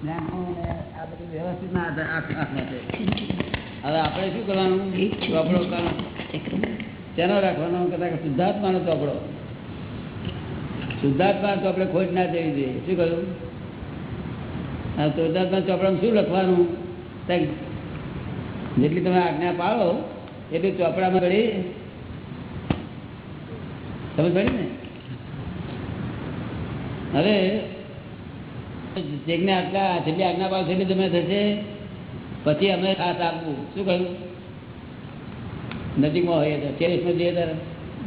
હવે આપણે શું કરવાનું? ચોપડો કરવાનો તેનો રાખવાનો કદાચ શુદ્ધાત્માનો ચોપડો. શુદ્ધાત્મા ચોપડે ખોટ ના દેવી જોઈએ. શું કહ્યું? આ શુદ્ધાત્મા ચોપડામાં શું લખવાનું? જેટલી તમે આજ્ઞા પાડો એટલી ચોપડામાં ઘડી સમજ પડી ને? હવે જેને આટલા જેટલી આજ્ઞા પાડશે તમે થશે. પછી અમે ખાસ આપવું શું કહ્યું? નજીકમાં હોય તો ટેરેસમાં જઈએ ત્યારે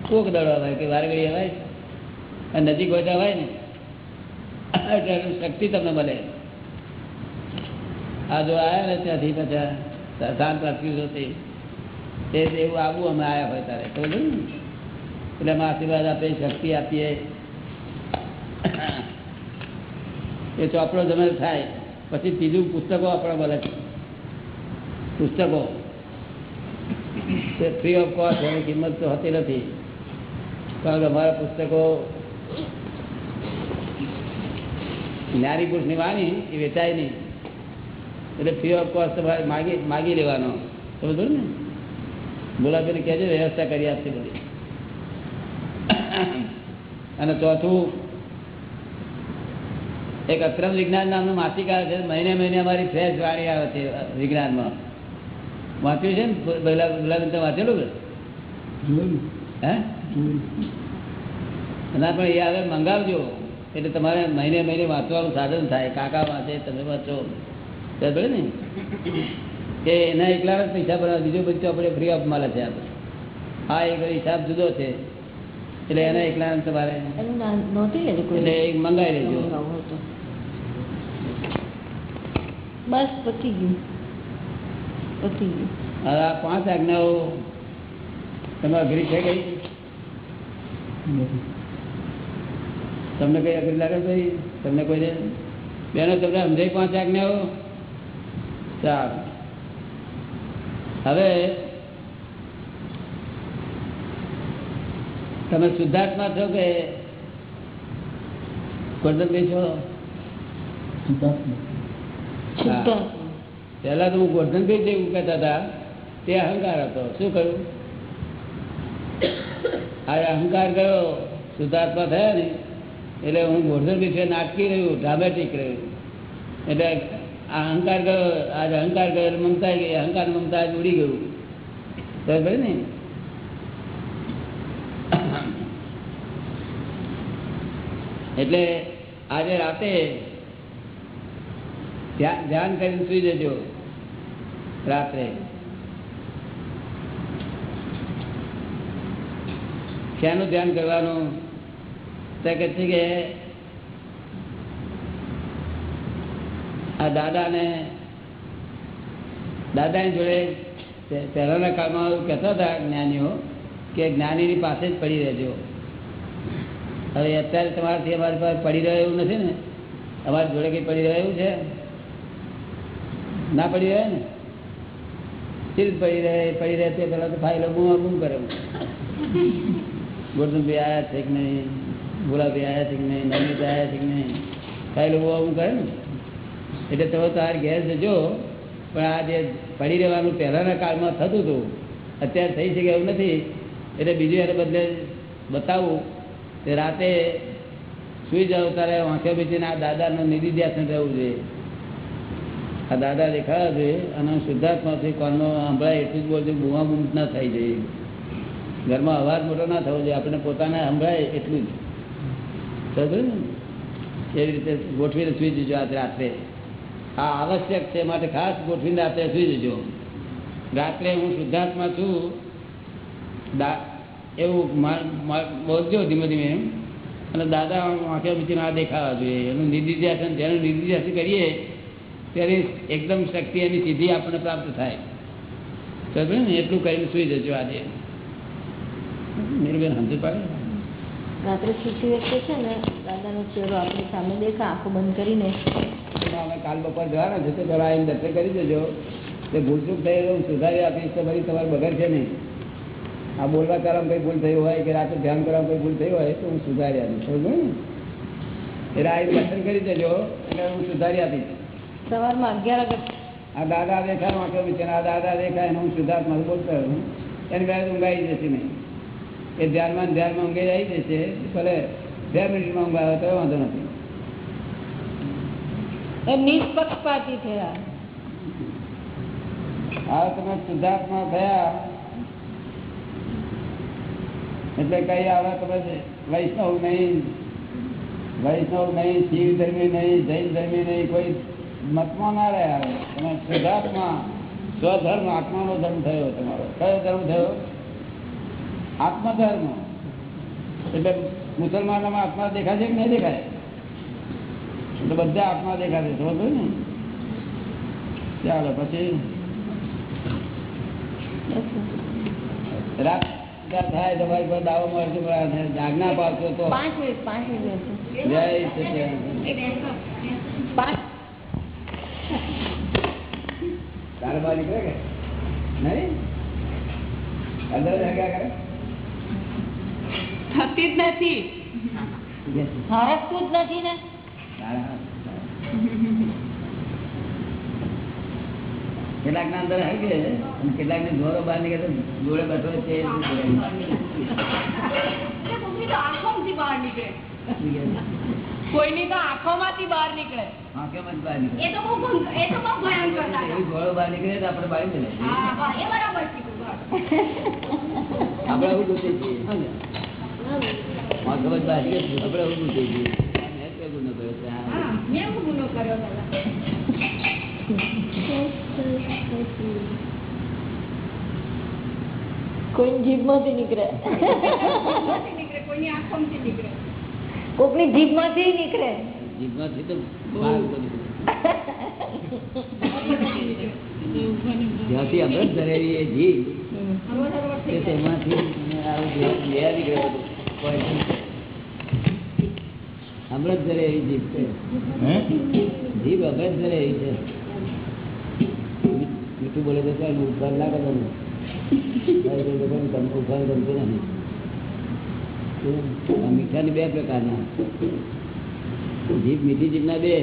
કોક દડવા હોય કે વાર હોય અને નજીક હોય તો અવાય ને? શક્તિ તમને મળે. આ જો આવ્યા ને ત્યાંથી પછી શાંત રાખ્યું હતી તે એવું આવું અમે આવ્યા હોય તારે. તો એટલે અમે આશીર્વાદ આપીએ, શક્તિ આપીએ. એ ચોપડો જમે થાય. પછી ત્રીજું પુસ્તકો આપણે બોલે છે. પુસ્તકો. ફ્રી ઓફ કોસ્ટ એની કિંમત તો હોતી નથી. કારણ કે અમારા પુસ્તકો જ્ઞાની પુરુષની વાણી એ વેચાય નહીં. એટલે ફ્રી ઓફ કોસ્ટ તમારે માગી માગી લેવાનો. સમજો ને? બોલાબેન કહેજો, વ્યવસ્થા કરી આપશે બધી. અને ચોથું એક અક્રમ વિજ્ઞાન નામનું માસિક આવે છે મહિને મહિને અમારી ફ્રેશ વાણી આવે છે વિજ્ઞાનમાં. વાંચ્યું છે ને? ગુલાબી તમે વાંચેલું કે હે? ના પણ એ હવે મંગાવજો. એટલે તમારે મહિને મહિને વાંચવાનું સાધન થાય. કાકા વાંચે તમે વાંચો. બરાબર ને? કે એના એકલા જ પૈસા ભરવા બીજું બધું આપણે ફ્રી ઓફ મળે છે આપણે. હા એક હિસાબ જુદો છે. એટલે એના એકલા તમારે એટલે મંગાવી લેજો. બસ પતી ગયું. પતી ગયું. હવે આ પાંચ આજ્ઞાઓ તમે અઘરી છે ગઈ તમને કઈ અઘરી લાગે ભાઈ તમને કોઈ બેનો તમને સમજાય પાંચ આજ્ઞાઓ? ચાલ હવે તમે શુદ્ધાત્મા છો કે ગોરધનભાઈ છો? પહેલા તો હું ગોરધનભાઈ જેવું કહેતા હતા, તે અહંકાર હતો. શું કહ્યું? આ અહંકાર ગયો શુદ્ધાત્મા થયા ને, એટલે હું ગોરધનભાઈ છે નાટકી રહ્યું ડ્રામેટિક રહ્યું. એટલે આ અહંકાર ગયો આજ અહંકાર ગયો એટલે મમતા ગઈ. અહંકાર મમતા ઉડી ગયું. બરાબર ને? એટલે આજે રાતે ધ્યાન કરીને સુઈ જજો. રાત્રે. ક્યાંનું ધ્યાન કરવાનું? તો કે છે કે આ દાદાને, દાદાની જોડે પહેલાના કાળમાં કહેતા હતા જ્ઞાનીઓ કે જ્ઞાનીની પાસે જ પડી રહેજો. હવે અત્યારે તમારાથી અમારી પાસે પડી રહ્યો નથી ને? અમારી જોડે કંઈ પડી રહ્યું છે? ના પડી રહે ને? સ્થિર પડી રહે પડી રહે તે પેલા તો ફાઇલો ગુમ બૂમ કરે. ગોરધનભાઈ આવ્યા છે કે નહીં? ગુલાબી આવ્યા છે કે નહીં? નવનીત આવ્યા છે કે નહીં? ફાઇલો બૂમા બૂમ કરે ને? એટલે તમે તાર ઘેર જજો. પણ આ જે પડી રહેવાનું પહેલાના કાળમાં થતું હતું, અત્યારે થઈ શકે એવું નથી. એટલે બીજું એને બદલે બતાવું કે રાતે સુઈ જાવ ત્યારે વાંખ્યો બીજીને આ દાદાનું નિધિધ્યાસન રહેવું જોઈએ. આ દાદા દેખાયા છે અને શુદ્ધાત્માથી કોનો સંભળાય એટલું જ બોલજો બુમા બૂમ ના થઈ જાય ઘરમાં અવાજ મોટો ના થવો જોઈએ આપણે પોતાને સંભળાય એટલું જ. સમજો ને? એવી રીતે ગોઠવીને સુઈ જજો આજ રાત્રે. આ આવશ્યક છે માટે ખાસ ગોઠવીને રાત્રે સુઈ જજો. રાત્રે હું શુદ્ધાત્મા છું. દા એવું બોલજો ધીમે ધીમે અને દાદા આંખે બીજી ના દેખાવા જોઈએ. એનું નિધિધ્યાસન જેનું નિધિધ્યાસન કરીએ ત્યારે એકદમ શક્તિ એની સીધી આપણને પ્રાપ્ત થાય સમજ્યો ને એટલું કરીને સુઈ જજો આજે. નીરુબેન સમજ પાડે. રાત્રે સુતી વખતે છે ને દાદાનો ચહેરો આપણી સામે દેખા આંખો બંધ કરીને. અમે કાલ બપોર જવાના છે તો પેલા આવીને દર્શન કરી દેજો. તે ભૂલચૂક થઈ હું સુધારી આપીશ તો ફરી તમારે બગર છે નહીં. આ બોલવા કરવામાં કંઈ ભૂલ થઈ હોય કે રાત્રે ધ્યાન કરવામાં કોઈ ભૂલ થઈ હોય તો હું સુધારી આપીશ. સમજો ને? એટલે આવીને દર્શન કરી દેજો એટલે હું સુધારી આપીશ. સવારમાં અગિયાર વાગે. આ દાદા દેખાય વાંખો વિચાર આ દાદા દેખાય અને હું શુદ્ધાત્મા બોલતો રહું એની પહેલાં ઊંઘાઈ જશે નહીં. એ ધ્યાનમાં ને ધ્યાનમાં ઊંઘાઈ આવી જશે. ભલે બે મિનિટમાં ઊંઘ આવે તો વાંધો નથી. એ નિષ્પક્ષપાતી થયા. આ તમે શુદ્ધાત્મા થયા. એટલે કઈ આવે તમે વૈષ્ણવ નહીં. વૈષ્ણવ નહીં શિવ ધર્મી નહીં જૈન ધર્મી નહીં કોઈ મતમાં ના રહ્યા તમે શુદ્ધાત્મા સ્વધર્મ આત્માનો ધર્મ થયો તમારો. કયો ધર્મ થયો? આત્મધર્મ. એટલે મુસલમાનોમાં આત્મા દેખાય છે કે નહીં દેખાય? એટલે બધા આત્મા દેખાશે સમજ ને? ચાલો પછી? રાત થાય તમારી પર દાવો મળશે આજ્ઞા પાડશો તો? પાંચ મિનિટ પાંચ મિનિટ જય સચિદાનંદ. પાંચ બહાર નીકળે કે? નહીં? અંદર કરે? થતી જ નથી. હરકતું જ નથી ને. કેટલાક ના અંદર હગે અને કેટલાક ને જોરો બહાર નીકળે જોડે બેઠો છે બહાર નીકળે. કોઈની તો આંખોમાંથી બહાર નીકળે હા, કેમ બહાર નીકળે? એ તો બહુ એ તો બહુ ભયંકર લાગે. એવી બહાર નીકળે તો આપણે બાળી દે હા, એ બરાબર કીધું, આપણે આવું ગુતે છીએ હા ને? હા, ખબર બહાર નીકળે આપણે આવું ગુતે છીએ મેં કઈ ગુનો કર્યો છે હા. મેં ગુનો કર્યો દાદા. કોઈ જીભમાંથી નીકળે આંખોમાંથી નીકળે, કોઈની આંખોમાંથી નીકળે. કોકની જીભમાંથી નીકળે. જીભમાંથી તો તો જ્યાંથી અમૃત ધરેલી એ જીભ. તેમાંથી અમૃત ધરેલી જીભ છે. જીભ અમૃત ધરેલી છે. મીઠું બોલે તો ઉપકાર ના કરવાનું ઉપકાર ગમતો નથી. આ મીઠાની બે પ્રકારના. જીભ મીઠી જીભ ના બે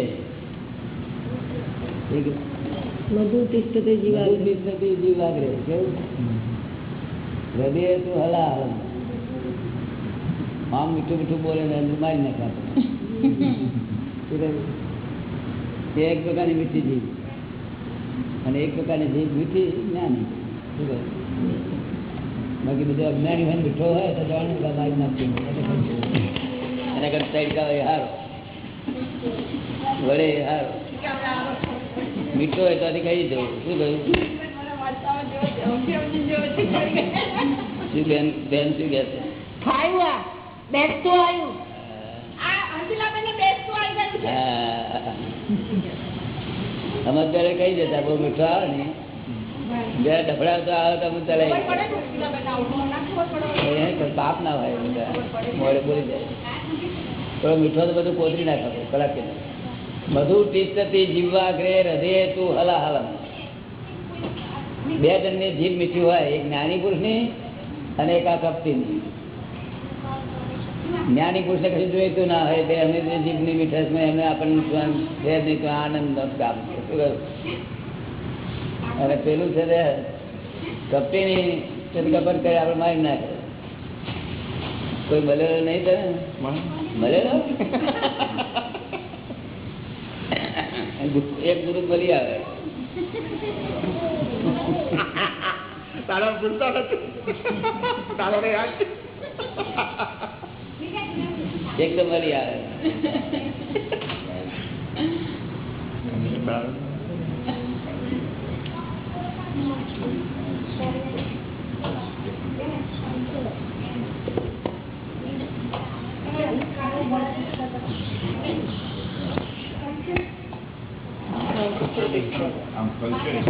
હૃદય તું હલા આમ મીઠું મીઠું બોલે ને અંદર મારી નાખે એક પ્રકારની મીઠી જીભ. અને એક પ્રકારની જીભ મીઠી જ્ઞાની? બાકી બધું અજ્ઞાની હોય મીઠો હોય તો જવાનું મારી નાખશું એના કરતા તડકા હોય હારો. વડે હારો. મીઠો હોય તો આથી કહી જવું શું કહ્યું. શું બેન બેન શું કહે છે? ખાયું બેસતું આવ્યું. અમે અત્યારે કહી દેતા બહુ મીઠો આવે ને. જયારે ડફડાવતો આવે તો હું ચલાવી પડે ને? હોય મોડે બોલી જાય. થોડો મીઠો તો બધું કોતરી નાખો કલાક બધું ટીચતી જીવવા ગ્રે હૃદય તું હલા હલમ. બે જણની જીભ મીઠી હોય એક જ્ઞાની પુરુષની અને એક આ કપટીની જ્ઞાની પુરુષને કશું જોઈતું ના હોય તે અમે ની જીભની મીઠાશમાં એમને આપણને આનંદ છે શું? અને પેલું છે તે કપટીની કપટ કરે આપણે મારી નાખે. કોઈ મળેલો નહીં તને? મળેલો? એક ગુરુ મળી આવે. તારો ભૂલતા નથી તારા યાદ? છે? એક તો મળી આવે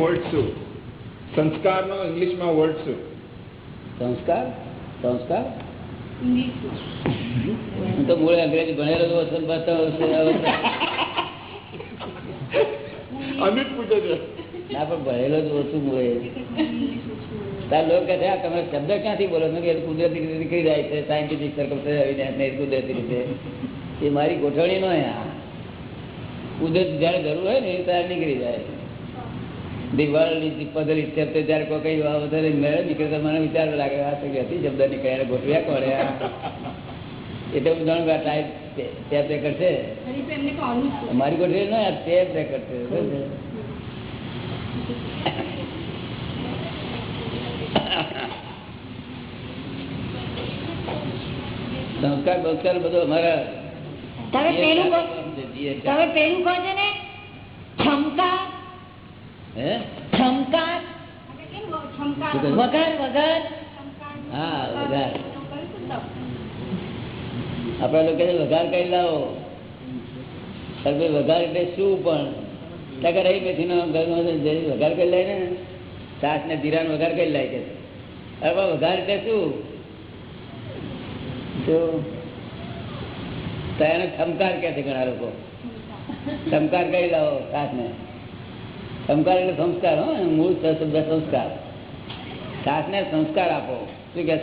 વર્ડ શું સંસ્કારનો ઇંગ્લિશમાં વર્ડ શું સંસ્કાર? સંસ્કાર? હું તો મૂળ અંગ્રેજી ભણેલો જ ઓછો ને પાછો હવે અમિત પૂછે છે. ના પણ ભણેલો જ ઓછું મૂળે. તાર લોકો કહે છે આ તમે શબ્દ ક્યાંથી બોલો? છો કે કુદરતી રીતે નીકળી જાય છે સાયન્ટિફિક સર્કમસ્ટન્સ આવીને કુદરતી રીતે. એ મારી ગોઠવણી નો કુદરત જયારે જરૂર હોય ને ત્યારે નીકળી જાય. The world is puzzle it ત્યારે કોઈ કઈ વધારે મેળે નીકળે તો મને વિચાર લાગે આ તો હતી શબ્દ નીકળે ગોઠવ્યા કોણે એટલે હું જાણું કે આ ટાઈપ ટેપ રેકર્ડ છે. હરી તો એમને કહું છું. મારી ગોઠવી ના આ ટેપ રેકર્ડ છે. સંસ્કાર બંસ્કાર બધું અમારા તમે પેલું કહો છે. તમે પેલું કહો છો ને આપણે છમકાર? વગર વગર હા આપણા લોકો વઘાર કરી લાવો. વઘાર એટલે શું પણ? ટકા રહી મેથીનો વઘાર કરી લે ને. સાસ ને જીરાનો વઘાર કરી કે છે. અરે વઘાર એટલે શું? તો એને ખમકાર કે છે ઘણા લોકો. ખમકાર કરી લાવો સાસ ને ખમકાર એટલે સંસ્કાર હો મૂળ શબ્દ સંસ્કાર. સાસ ને સંસ્કાર આપો. શું કે?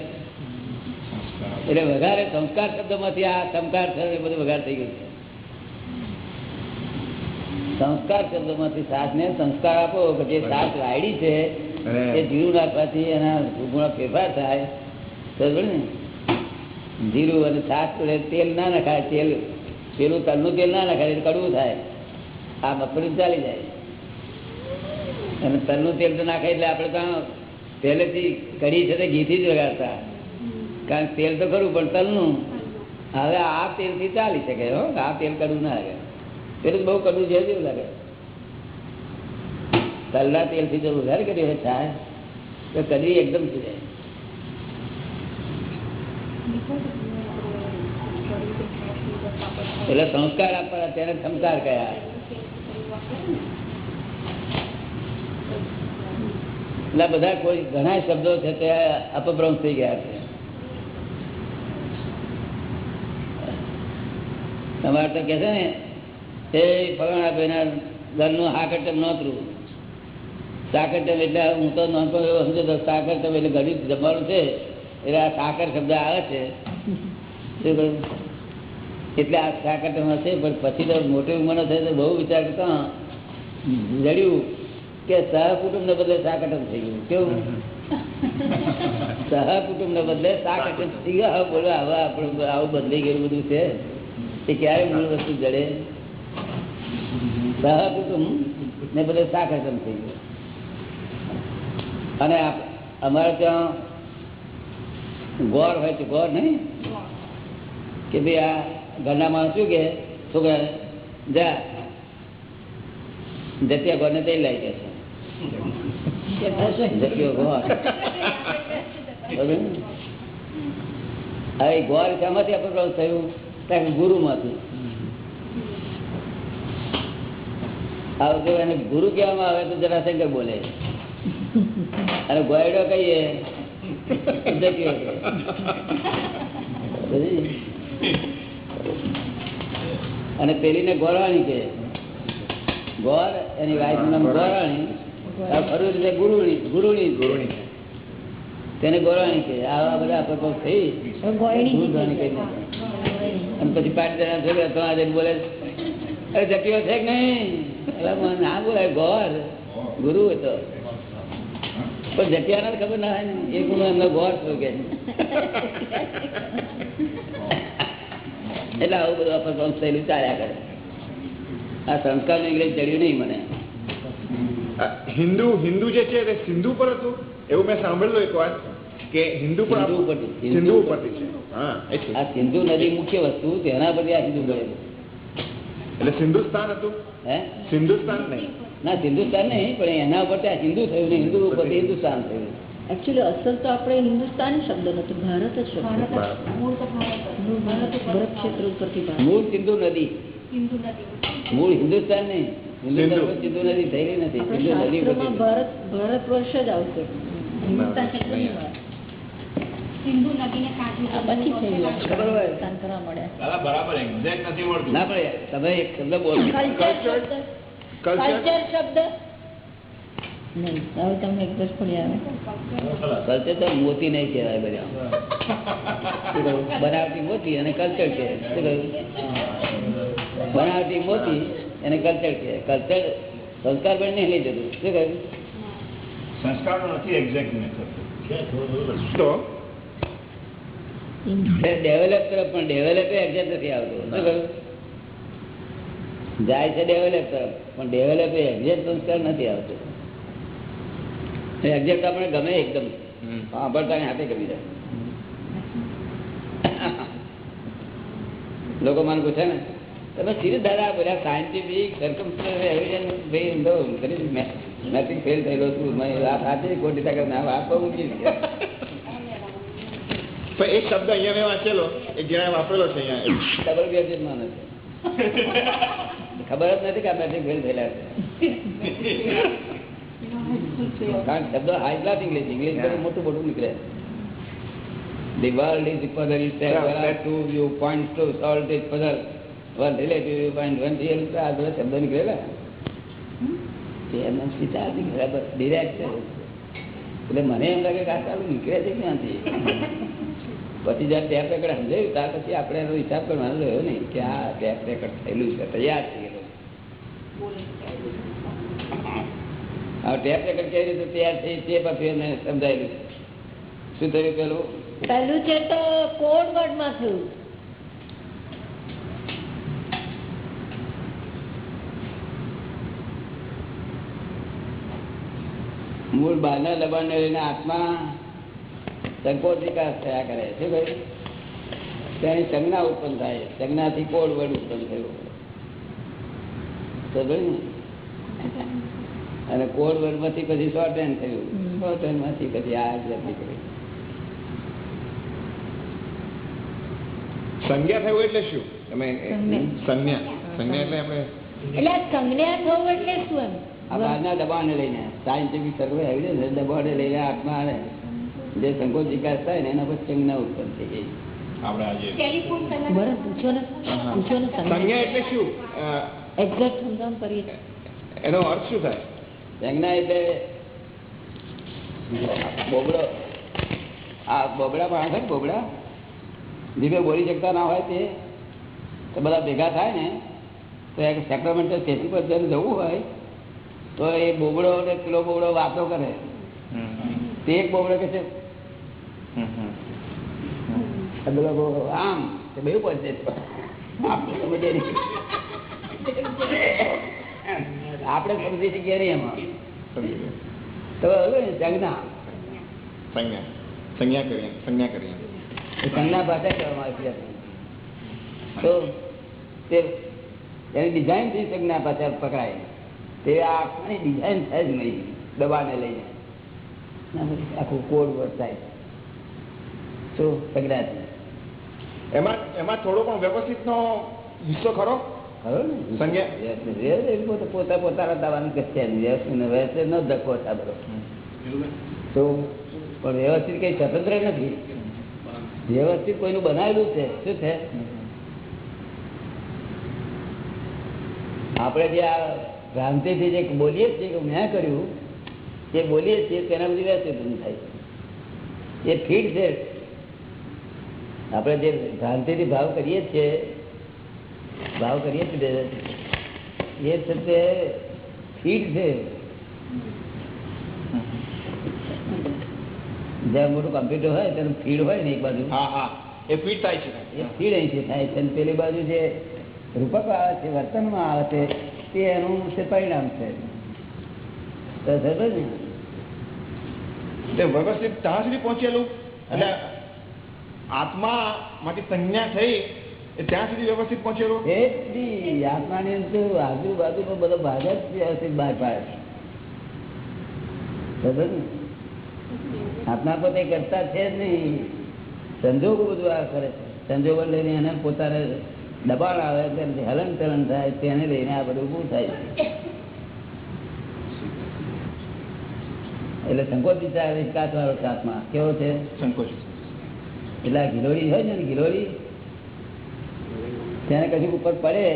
એટલે વઘારે સંસ્કાર શબ્દમાંથી આ સંસ્કાર થયો એ બધું વઘાર થઈ ગયું છે. સંસ્કાર શબ્દમાંથી સાસને સંસ્કાર આપો કે જે સાસ વાયડી છે એ જીરું નાખવાથી એના ગુણો ફેરફાર થાય. બરોબર ને? જીરું અને જોડે તેલ ના નખાય તેલ પેલું તલનું તેલ ના નખાય એટલે કડવું થાય. આ મગફળી ચાલી જાય. અને તલનું તેલ તો નાખે એટલે આપણે તો પહેલેથી કરી છે ઘીથી જ વગાડતા. કારણ તેલ તો ખરું, પણ તલનું હવે આ તેલથી ચાલી શકે, હો. આ તેલ કડવું ના લાગે. પેલું બહુ કડવું છે જેવું લાગે. તલના તેલથી જો વધારે કરી હોય, થાય, તો કડવી એકદમ થઈ એટલે સંસ્કાર આપવાના, તેને સંસ્કાર કયા? એટલે બધા કોઈ ઘણા શબ્દો છે તે અપભ્રંશ થઈ ગયા છે. તમારે તો કે છે ને, એ ફલાણા ભાઈના ઘરનું હાકટમ નોતરું. સાકરટમ એટલે હું તો નોંધો એવો સમજો તો સાકરટમ એટલે ઘડી જમવાનું છે, એટલે આ સાકર શબ્દ આવે છે. એટલે આ સાકરટમ હશે, પણ પછી તો મોટી ઉંમરનો થયો તો બહુ વિચાર કરતા જડ્યું. કે સહકુટુંબ ને બદલે સાકટમ થઈ ગયું. કેવું? સહકુટુંબ ને બદલે સાકટમ થઈ ગયા. હવે બોલો હવે આપણું આવું બદલાઈ ગયું બધું છે. એ ક્યારે મૂળ વસ્તુ જડે? સહકુટુંબ ને બદલે સાકટમ થઈ ગયું. અને અમારે ત્યાં ગોળ હોય છે ગોળ નહીં? કે ભાઈ આ ઘરના માણસ શું કે છોકરા જા. જતિયા ગોળને તે લઈ ગયા છે કે ગુરુમાંથી આવું ગુરુ કહેવામાં આવે તો જરાશંકર બોલે અને ગોયડો કહીએ. અને પેલીને ગોરાણી કે ગોર એની વાઈફ નામ ગોરાણી ગુરુણી ગુરુણી ગુરુણી તેને ગોરાણી કે આવા બધા પ્રકોપ થઈ. અને પછી છોકરા તો આજે બોલે અરે જટીઓ છે કે નહીં? ના બોલાય ગોર ગુરુ હતો પણ જટિયાને ખબર ના હોય ને. એ ગુરુ એમનો ગોર છું કે એટલે આવું બધું અપરક્રમ થયેલું ચાલ્યા કરે. આ સંસ્કાર ઇંગ્લિશ ચડ્યું નહીં મને. હિન્દુ હિન્દુ જે છે તે સિંધુ પર હતું? એવું મેં સાંભળેલું એક વાત કે હિન્દુ પર સિંધુ ઉપરથી. સિંધુ ઉપરથી. છે. હા આ સિંધુ નદી મુખ્ય વસ્તુ તેના પરથી આ હિન્દુ બનેલું એટલે સિંધુસ્તાન હતું? હે? સિંધુસ્તાન નહીં. ના સિંધુસ્તાન નહીં પણ એના ઉપર આ હિન્દુ થયું ને હિન્દુ ઉપર હિન્દુસ્તાન થયું. એકચ્યુઅલી અસલ તો આપણે હિન્દુસ્તાન શબ્દ નતો ભારત જ શબ્દ ભારત. મૂળ તો ભારત ભરત ક્ષેત્ર ઉપરથી મૂળ સિંધુ નદી. સિંધુ નદી. મૂળ હિન્દુસ્તાન નહીં. સિંધુ. સિંધુ નદી થયેલી નથી. સિંધુ નદી ભારત ભારત વર્ષ જ આવશે. મોતી નહીં કહેવાય બધા. બનાવતી બનાવટી મોતી અને કલ્ચર છે બનાવતી બનાવટી મોતી એને કલ્ચર કે કલ્ચર સંસ્કાર પણ નહીં લઈ જતું શું કહ્યું? સંસ્કારનો નથી એક્ઝેક્ટ તો? ડેવલપ તરફ પણ ડેવલપ એક્ઝેક્ટ નથી આવતો. શું કહ્યું? જાય છે ડેવલપ તરફ પણ ડેવલપ એ એક્ઝેક્ટ સંસ્કાર નથી આવતો. એક્ઝેક્ટ આપણે ગમે એકદમ. સાંભળતા હાથે ગમી જાય. લોકો મને પૂછે ને તમે સીધું ધારા બધા સાયન્ટિફિક સરકમસ્ટન્સ એવિડન્સ ફેલ થયેલો છું. આ સાચી ખોટી તાકાત ના વાત બહુ ઊંચી પણ એક શબ્દ અહીંયા મેં વાંચેલો એક જણાએ વાપરેલો છે અહીંયા. ડબલ ગ્રેજ્યુએટમાં નથી. ખબર જ નથી કે આ મેટ્રિક ફેલ થયેલા છે. કારણ શબ્દ હાઈ ક્લાસ ઇંગ્લિશ ઇંગ્લિશ બધું મોટું મોટું નીકળે. The world is the puzzle itself. Yeah, There you that- to solve this puzzle. એમ લાગે કે પછી જયારે ટેપ રેકડ સમજાયું, ત્યાર પછી આપણે એનો હિસાબ કરવાનો રહ્યો નહીં કે આ ટેપ રેકડ થયેલું છે, તૈયાર થઈ એ હવે ટેપ રેકડ કેવી રીતે તૈયાર થઈ તે પછી એને સમજાયેલું શું થયું પેલું? પેલું છે તો કોડ વર્ડમાં થયું. મૂળ બહારના દબાણને લઈને આત્મા સંકોચ વિકાસ થયા કરે છે ભાઈ? તેની સંજ્ઞા ઉત્પન્ન થાય સંજ્ઞાથી કોડ વર્ડ ઉત્પન્ન થયું? અને કોડ વર્ડમાંથી પછી શોર્ટ હેન્ડ થયું. શોર્ટ હેન્ડમાંથી પછી આ જતી કરી સંજ્ઞા થયું એટલે શું? તમે સંજ્ઞા. સંજ્ઞા. સંજ્ઞા એટલે આપણે એટલે સંજ્ઞા થવું એટલે શું એમ? આ દબાણ દબાણને લઈને. સાયન્ટિફિક સર્વે એવિડન્સ દબાણને લઈને આત્મા આવે. જે સંકોચ વિકાસ થાય ને એના પછી સંજ્ઞા ઉત્પન્ન થઈ ગઈ એનો અર્થ શું થાય? સંજ્ઞા એટલે બોબડો. આ બોબડા પણ ને બોબડા. જીભે બોલી શકતા ના હોય તે બધા ભેગા થાય ને તો એક સેક્રમેન્ટલ સ્ટેશન પર જ્યારે જવું હોય તો એ બોબડો ને પેલો બોબડો વાતો કરે. તે એક બોબડો કે છે? આમ તે બે પહોંચે આપણે સમજી શકીએ નહીં એમાં. તો સંજ્ઞા. સંજ્ઞા. સંજ્ઞા કરીએ સંજ્ઞા કરીએ. સંજ્ઞા ભાષા કહેવામાં આવી તો તે એની ડિઝાઇનથી સંજ્ઞા પાછા પકડાય. તે આ આખની ડિઝાઇન થાય જ નહીં દવાને લઈને. આખું કોડ વર્ડ થાય. શું? સંજ્ઞાથી એમાં એમાં થોડો પણ વ્યવસ્થિત નો હિસ્સો ખરો? ખરો ને? પોતે પોતા પોતાના દાવાનું કે છે. નહીં. વ્યવસ્થિત ને ધક્કો છે આ બધો તો પણ વ્યવસ્થિત કઈ સ્વતંત્ર નથી. વ્યવસ્થિત કોઈનું બનાવેલું છે. શું છે? આપણે જે આ ભ્રાંતિથી જે બોલીએ છીએ કે મેં કર્યું જે બોલીએ છીએ તેના બધી વ્યવસ્થિત ઊભું થાય એ ફીડ છે. આપણે જે ભ્રાંતિથી ભાવ કરીએ છીએ ભાવ કરીએ છીએ એ છે તે ફીડ છે. જ્યાં મોટું કમ્પ્યુટર હોય તેનું ફીડ હોય ને એક બાજુ. હા હા. એ ફીટ થાય છે. એ ફીડ અહીંથી થાય છે. પેલી બાજુ જે રૂપક આવે છે વર્તનમાં આવે છે તે એનું છે પરિણામ છે. વ્યવસ્થિત ત્યાં સુધી પહોંચેલું. એટલે આત્મા માંથી સંજ્ઞા થઈ ત્યાં સુધી વ્યવસ્થિત પહોંચેલું. એ જ આત્માની અંદર આજુબાજુનો બધો ભાગ જ વ્યવસ્થિત બહાર પાડે આત્મા પોતે કરતા છે જ નહીં. સંજોગો બધું આ કરે છે. સંજોગો લઈને એને પોતાને દબાણ આવે તેનાથી હલન ચલન થાય તેને લઈને આ બધું ઊભું થાય? એટલે સંકોચ વિચાર વિકાસ વાળો છે કેવો છે? સંકોચ. એટલે આ ગિલોરી હોય ને ગિલોરી તેને કશું ઉપર પડે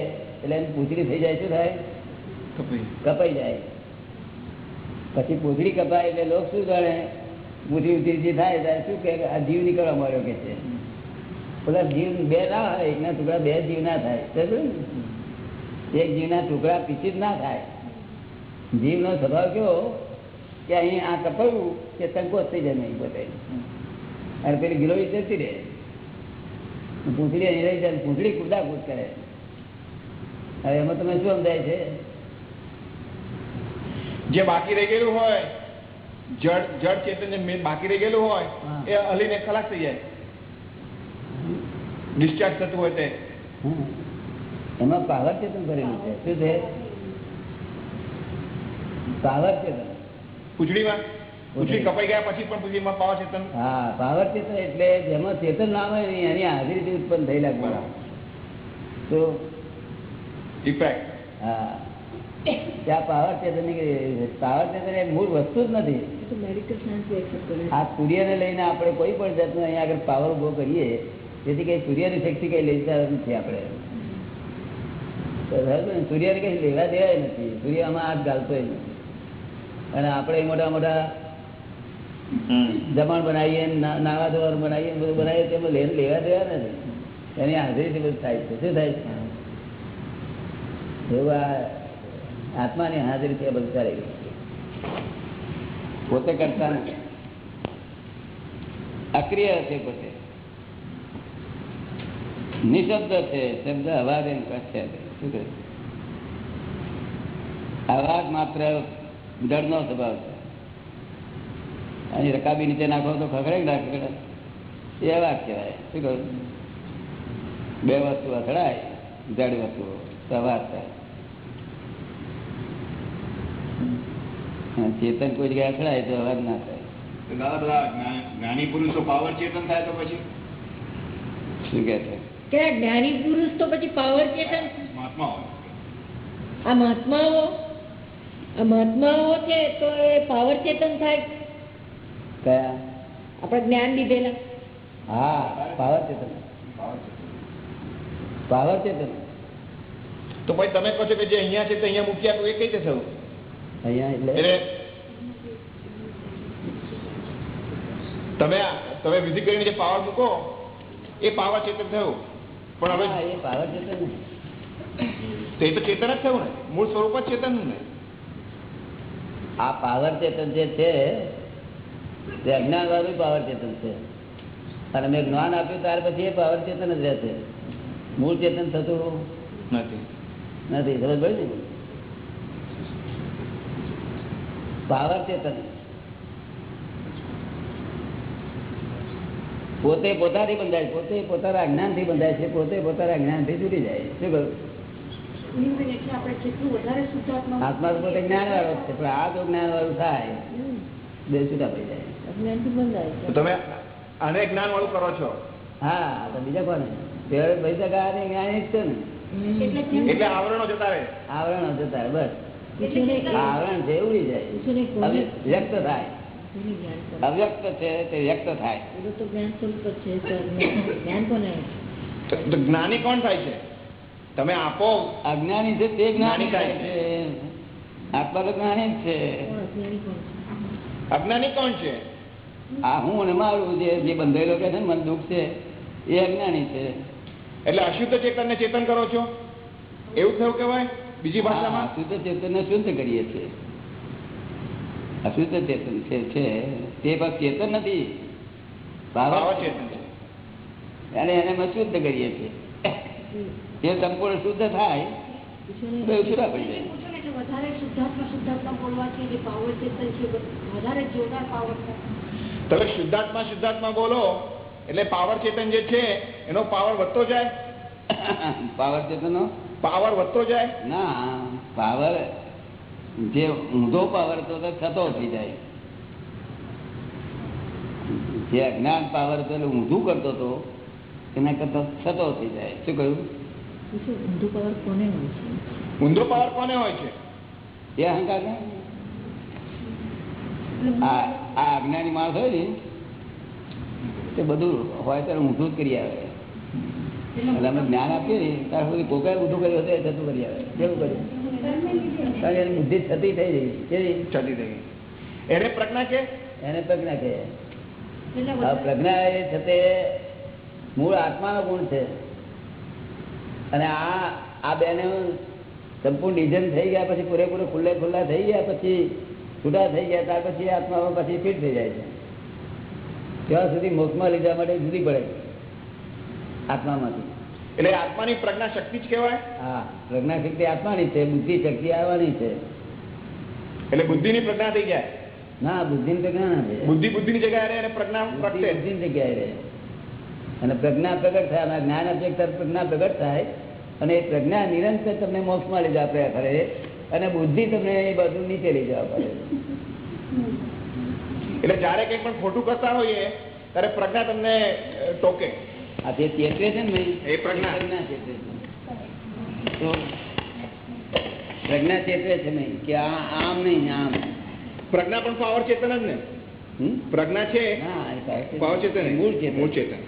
એટલે એની પૂછડી થઈ જાય શું થાય? કપાઈ કપાઈ જાય. પછી પૂછડી કપાય એટલે લોક શું જાણે પૂછડી ઉતરી થાય ત્યારે શું કે આ જીવ નીકળવા મળ્યો કે છે. બધા જીવ બે ના હોય એકના ટુકડા બે જીવ ના થાય. ને? એક જીવના ટુકડા પીછી જ ના થાય. જીવનો સ્વભાવ કેવો? કે અહીં આ કપાયું કે સંકોચ થઈ જાય નહીં પોતે. અને પેલી ગિલોવી જતી રહે. પૂંછડી અહીં રહી જાય પૂંછડી કુદા કૂદ કરે. હવે એમાં તમે શું સમજાય છે? જે બાકી રહી ગયેલું હોય જડ જડ ચેતન બાકી રહી ગયેલું હોય. એ હલીને ખલાસ થઈ જાય. ડિસ્ચાર્જ થતું હોય તે. એમાં પાવર ચેતન કરેલું છે. શું છે? પાવર ચેતન. પૂછડીમાં? પૂંછડી કપાઈ ગયા પછી પણ પૂંછડીમાં પાવા ચેતન? હા પાવર ચેતન એટલે જેમાં ચેતન ના હોય ને એની હાજરીથી ઉત્પન્ન થયેલા ગુણ તો? ઇફેક્ટ હા. ત્યાં પાવર ચેતન પાવર ચેતન એ મૂળ વસ્તુ જ નથી. આ સૂર્યને લઈને આપણે કોઈ પણ જાતનો અહીંયા આગળ પાવર ઊભો કરીએ તેથી કઈ સૂર્યની શક્તિ કઈ લેતા નથી આપણે? સૂર્યને કઈ લેવા દેવાય નથી. સૂર્ય આમાં હાથ ગાલતો નથી. અને આપણે મોટા મોટા દમણ બનાવીએ નાવા ધોવાનું બનાવીએ, બધું બનાવીએ તેમાં લેન લેવા દેવા નથી. એની હાજરીથી બધું થાય છે. શું થાય છે? એવું આ આત્માની હાજરીથી આ બધું ચાલી ગયું પોતે કરતા નથી. અક્રિય છે પોતે. નિશબ્દ છે શબ્દ અવાજ એમ કહે છે. શું કહે? અવાજ માત્ર જળનો સ્વભાવ છે. અહીં રકાબી નીચે નાખો તો ખખડે કે ના ખખડે એ અવાજ કહેવાય. શું કહ્યું બે વસ્તુ અથડાય જડ વસ્તુ તો અવાજ થાય ચેતન કોઈ જગ્યાએ અથડાય તો અવાજ ના થાય. તો દાદા બધા જ્ઞાની પુરુષો પાવર ચેતન થાય તો પછી? શું કહે છે? કે જ્ઞાની પુરુષ તો પછી પાવર ચેતન છે. આ મહાત્માઓ આ મહાત્માઓ છે તો એ પાવર ચેતન થાય. કયા? આપણે જ્ઞાન લીધેલા. હા પાવર ચેતન પાવર ચેતન પાવર ચેતન તો પછી તમે કહો છો કે જે અહીંયા છે તે અહીંયા મૂક્યા તો એ કઈ રીતે થયું અહીંયા એટલે? તમે આ- તમે વિધિ કરીને જે પાવર મૂકો એ પાવર ચેતન થયું. પણ હવે એ પાવર ચેતન તો એ તો ચેતન જ થયું ને? મૂળ સ્વરૂપ જ ચેતન ને? આ પાવર ચેતન જે છે તે અજ્ઞાન વાળું પાવર ચેતન છે. અને મેં જ્ઞાન આપ્યું ત્યાર પછી એ પાવર ચેતન જ રહેશે. મૂળ ચેતન થતું નથી. નથી સમજ ને? પાવર ચેતન. પોતે પોતાથી બંધાય પોતે પોતાના અજ્ઞાનથી બંધાય છે પોતે પોતાના અજ્ઞાનથી છૂટી જાય શું કહ્યું આત્મા પોતે જ્ઞાન વાળો છે પણ આ જો જ્ઞાન વાળું થાય બે છૂટા પડી જાય. તમે આને જ્ઞાન વાળું કરો છો? હા તો બીજા કોને? ભાઈ તો ગાને જ્ઞાની જ છે ને. એટલે આવરણો જતા રહે. આવરણ જતા રહે, બસ. આવરણ છે ઉડી જાય. વ્યક્ત થાય? અવ્યક્ત છે તે વ્યક્ત થાય. તો જ્ઞાન કોણ થાય છે? તમે આપો. અજ્ઞાની છે તે જ્ઞાની થાય છે. આત્મા તો જ્ઞાની જ છે. કોણ અજ્ઞાની કોણ છે? આ હું અને મારું જે જે બંધાયેલો કે છે ને મન દુઃખ છે એ અજ્ઞાની છે. એટલે અશુદ્ધ ચેતન ને ચેતન કરો છો? એવું થયું કેવાય બીજી ભાષામાં? અશુદ્ધ ચેતન ને શુદ્ધ કરીએ છીએ. અશુદ્ધ ચેતન છે તે પણ ચેતન નથી. અને એને અમે શુદ્ધ કરીએ છીએ. જે સંપૂર્ણ શુદ્ધ થાય તો પડી જાય. વધારે શુદ્ધાત્મા શુદ્ધાત્મા બોલવાથી જે પાવર ચેતન છે વધારે જોરદાર પાવર તમે શુદ્ધાત્મા શુદ્ધાત્મા બોલો એટલે પાવર ચેતન જે છે એનો પાવર વધતો જાય? પાવર ચેતનો? પાવર વધતો જાય? ના પાવર જે ઊંધો પાવર હતો તે થતો થઈ જાય. જે અજ્ઞાન પાવર હતો એટલે ઊંધું કરતો હતો એના કરતા થતો થઈ જાય. શું કહ્યું? પૂછ્યું પાવર કોને હોય છે? ઊંધો પાવર કોને હોય છે? એ અહંકાર આ આ અજ્ઞાની માણસ હોય ને તે બધું હોય ત્યારે ઊંધું જ કરી આવે. એટલે અમે જ્ઞાન આપીએ ને ત્યાં સુધી કોકાય ઊંધું કર્યું હતું એ થતું કરી આવે. કેવું કર્યું? કારણ કે બુદ્ધિ છતી થઈ ગઈ. કેવી? છતી થઈ એને પ્રજ્ઞા કે? એને પ્રજ્ઞા કહે પ્રજ્ઞા એ છે તે મૂળ આત્માનો ગુણ છે. અને આ આ બેને સંપૂર્ણ ડિઝાઇન થઈ ગયા પછી પૂરેપૂરે ખુલ્લે ખુલ્લા થઈ ગયા પછી છૂટા થઈ ગયા ત્યાર પછી આત્મા પછી ફિટ થઈ જાય છે. ત્યાં સુધી મોક્ષમાં લીધા માટે જુદી પડે આત્મામાંથી. એટલે આત્માની પ્રજ્ઞા શક્તિ જ કહેવાય? હા પ્રજ્ઞા શક્તિ આત્માની છે બુદ્ધિ શક્તિ આવવાની છે. એટલે બુદ્ધિની પ્રજ્ઞા થઈ જાય? ના બુદ્ધિ પ્રજ્ઞા ના છે બુદ્ધિ ની જગ્યાએ રહે અને પ્રજ્ઞા બુદ્ધિ ની જગ્યાએ રહે. અને પ્રજ્ઞા પ્રગટ થાય અને જ્ઞાન અપેક્ષા પ્રજ્ઞા પ્રગટ થાય. અને એ પ્રજ્ઞા નિરંતર તમને મોક્ષમાં લઈ જવા પ્રયાસ કરે અને બુદ્ધિ તમને એ બધું નીચે લઈ જવા પડે. એટલે જયારે કંઈક પણ ખોટું કરતા હોઈએ ત્યારે પ્રજ્ઞા તમને ટોકે. આ જે ચેતવે છે ને એ પ્રજ્ઞા. ચેતવે છે. તો પ્રજ્ઞા ચેતવે છે નહીં કે આ આમ નહીં આમ. પ્રજ્ઞા પણ પાવર ચેતન જ ને? પ્રજ્ઞા છે? પાવર ચેતન. મૂળ ચેતન. મૂળ ચેતન.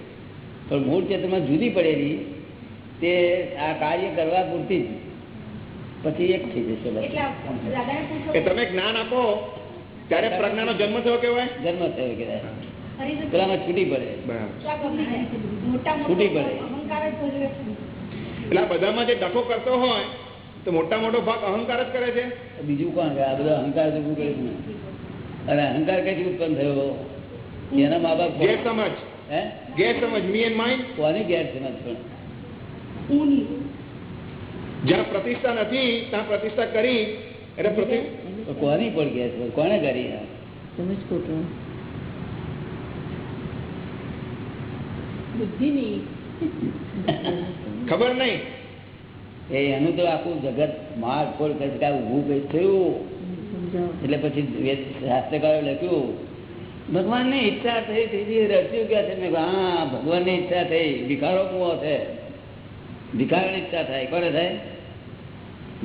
પણ મૂળ ચેતનમાં જુદી પડેલી તે આ કાર્ય કરવા પૂરતી જ. પછી એક થઈ જશે તમે જ્ઞાન આપો ત્યારે પ્રજ્ઞાનો જન્મ થયો કેવાય જન્મ થયો કહેવાય. પેલામાં છૂટી પડે. છૂટી પડે. એટલે આ બધામાં જે ડખો કરતો હોય તો મોટા મોટો ભાગ અહંકાર જ કરે છે? બીજું કોણ આ બધા અહંકાર જ ઉભું કરે છે? અને અહંકાર કઈથી ઉત્પન્ન થયો? એના મા બાપ ગેરસમજ હે? ગેરસમજ મી એન્ડ માઇન્ડ કોની ગેરસમજ પણ? જ્યાં પ્રતિષ્ઠા નથી ત્યાં પ્રતિષ્ઠા કરી એટલે કોની પણ ગેરસમજ કોને કરી? તમે જ ખોટું બુદ્ધિની ખબર નહીં. એ એનું તો આખું જગત માર ફોડ કરી કાંઈ ઊભું કઈ થયું? એટલે પછી શાસ્ત્રકારો લખ્યું ભગવાનની ઈચ્છા થઈ ત્રીજી રચ્યું ક્યાં છે. મેં હા ભગવાનની ઈચ્છા થઈ ભિખારો કુવો છે. ભિખારની ઈચ્છા થાય કોને થાય?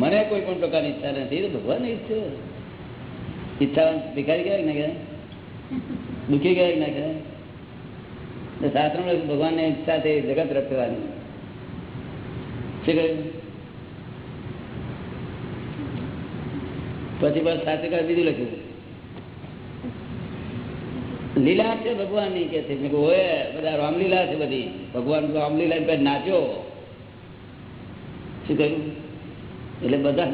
મને કોઈ પણ પ્રકારની ઈચ્છા નથી તો ભગવાનની ઈચ્છા ઈચ્છા ભિખારી કહેવાય કે ના કહેવાય? દુઃખી કહેવાય કે ના કહેવાય? લખ્યું, ભગવાનની થઈ જગત રચવાની પછી બસ શાસ્ત્રકાર બીજું લખ્યું. લીલા છે ભગવાનની કે છે? મેં બધા રામલીલા છે બધી. ભગવાન રામલીલા નાચ્યો શું કહ્યું? એટલે બધા.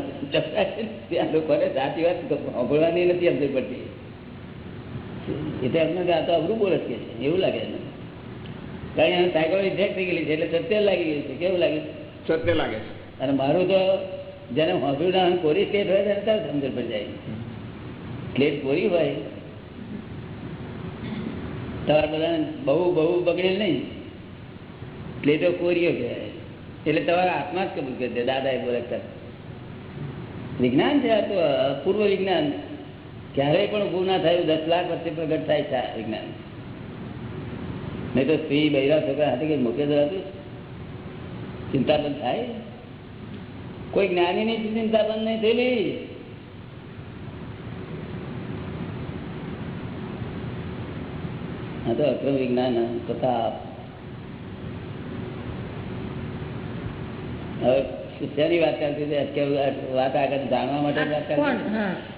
ત્યાં લોકોને સાચી વાત સાંભળવાની નથી સમજ પડતી. એ તો એમને આ તો અઘરું બોલે છે. એવું લાગે છે. કારણ કે સાયકલ ઇફેક્ટ થઈ ગયેલી છે એટલે સત્ય લાગી ગયું છે. કેવું લાગે છે? સત્ય લાગે છે. અને મારું તો જેને હોસ્પિટલ ના કોરી સ્ટેટ હોય ત્યારે ત્યારે સમજણ પડી જાય. સ્લેટ કોરી હોય તમારે બધા બહુ બહુ બગડેલ નહીં. પ્લેટો કોરીઓ કહેવાય. એટલે તમારા આત્મા જ કબૂલ કરી દે દાદા એ બોલે. વિજ્ઞાન છે આ તો પૂર્વ વિજ્ઞાન. ક્યારેય પણ ઊભું ના થયું દસ લાખ વચ્ચે પ્રગટ થાય છે આ વિજ્ઞાન. નહીં તો સ્ત્રી બૈરા છોકરા હાથે કઈ મોકે ધરાતું ચિંતા બંધ થાય? કોઈ જ્ઞાનીની ચિંતા બંધ નહીં થયેલી. આ તો અક્રમ વિજ્ઞાન તથા હવે શિષ્યની વાત કરતી હતી? વાત આગળ જાણવા માટે વાત કરતી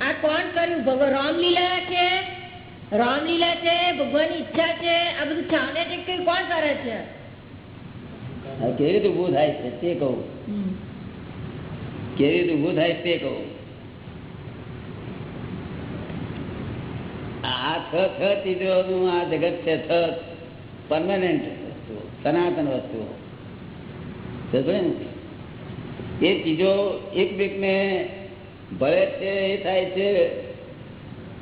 આ કોણ કર્યું? રામલીલા છે રામલીલા છે ભગવાનની ઈચ્છા છે આ બધું ચાલે છે કે કોણ કરે છે? કેવી રીતે ઉભું થાય છે તે કહું. કેવી રીતે ઉભું થાય તે કહું. આ છ છ ચીજોનું આ જગત છે છ પરમાનન્ટ વસ્તુ સનાતન વસ્તુ એ ચીજો એ ચીજો ને ભળે છે એ થાય છે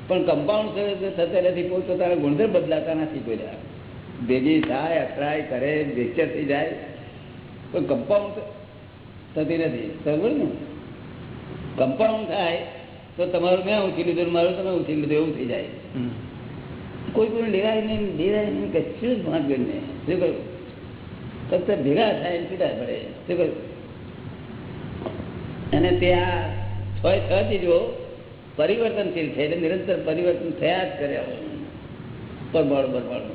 પણ કમ્પાઉન્ડ થતા નથી પોતપોતાના ગુણધર્મ બદલાતા નથી બોલ્યા ભેગી થાય અથડાય કરે વેચર થઈ જાય. પણ કમ્પાઉન્ડ થતી નથી. સમજ ને. કમ્પાઉન્ડ થાય તો તમારું મેં ઉછી લીધું મારું તમે ઉછી લીધું એવું થઈ જાય. કોઈ કોઈ લેવાય નહીં લેવાય નહીં કશું જ ભાંગર નહીં. શું કહ્યું ફક્ત ભેગા થાય ને છૂટા પડે. શું કહ્યું અને ત્યાં છ છ ચીજો પરિવર્તનશીલ છે એટલે નિરંતર પરિવર્તન થયા જ કરે પરમાણુ પરમાણુ.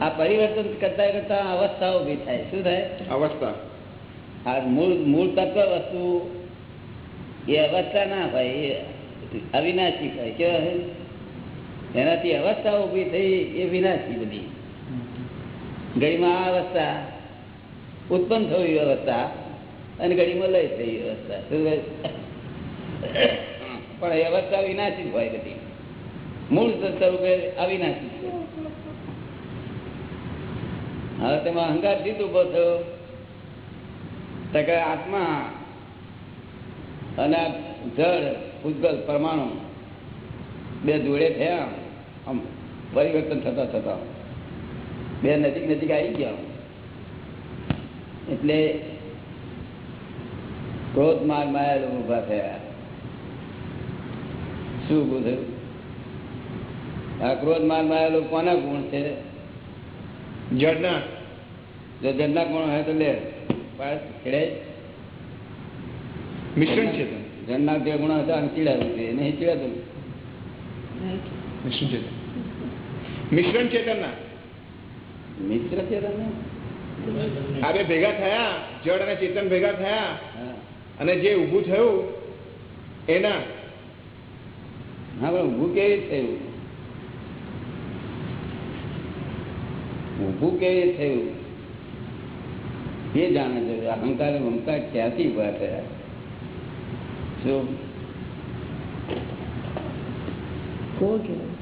આ પરિવર્તન કરતા કરતા અવસ્થાઓ ઊભી થાય. શું થાય? અવસ્થા. આ મૂળ મૂળ તત્વ વસ્તુ એ અવસ્થા ના હોય એ અવિનાશી હોય. કેવા હોય? એનાથી અવસ્થા ઊભી થઈ એ વિનાશી બધી. ઘડીમાં આ અવસ્થા ઉત્પન્ન થવી અવસ્થા અને ઘડીમાં લઈ થઈ અવસ્થા. શું? પણ એ અવસ્થા વિનાશી હોય બધી. મૂળ સ્વરૂપે અવિનાશી હવે તેમાં અહંકાર જીત ઊભો થયો. આત્મા અને જળ ઉદ્ગલ પરમાણુ બે જોડે થયા. આમ પરિવર્તન થતા થતા. બે નજીક નજીક આવી ગયા. એટલે ક્રોધ માર માયા ઊભા થયા. શું ઉભું થયું આ ક્રોધ મારમાં કોના ગુણ છે? જડના. જો જડના ગુણ હોય તો લે. ખેડે મિશ્રણ છે જડના જે ગુણ હતા અને ચીડાતું છે નહીં ચીડાતું મિશ્રણ ચેતન. મિશ્રણ ચેતનના. મિત્ર છે તમે આ બે ભેગા થયા. જળ અને ચેતન ભેગા થયા. અને જે ઉભું થયું એના હા પણ ઊભું કેવી રીતે થયું? ઊભું કેવી રીતે થયું? એ જાણે છે અહંકાર અને મમતા ક્યાંથી ઊભા થયા? શું? કોણ કહેવાય?